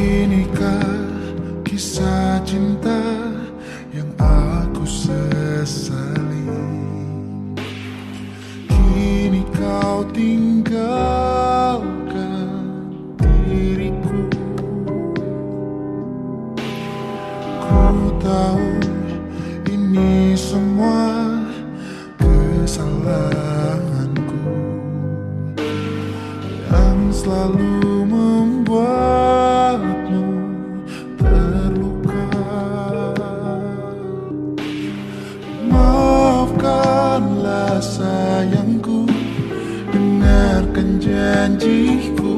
Inikah kisah cinta yang aku sesali? Kini kau tinggal Dengarkan janjiku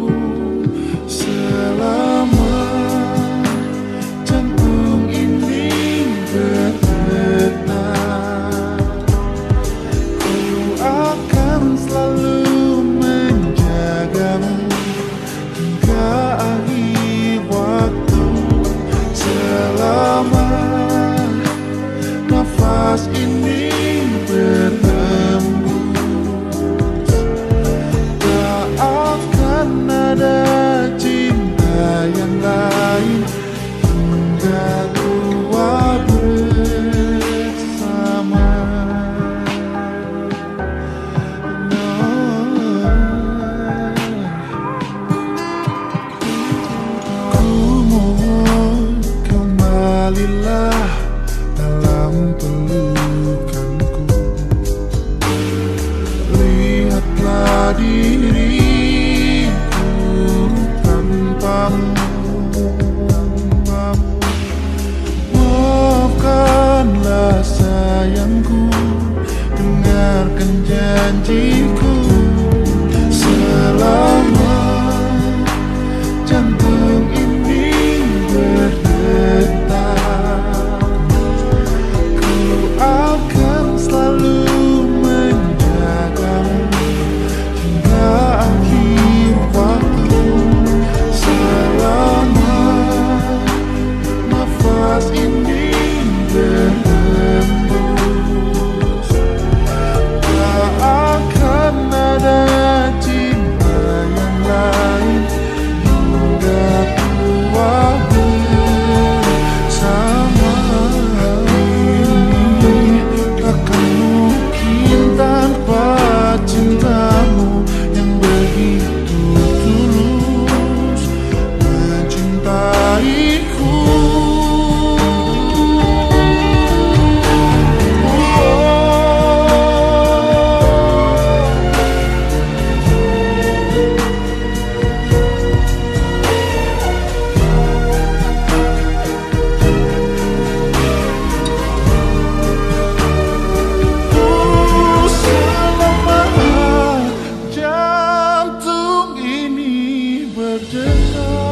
the.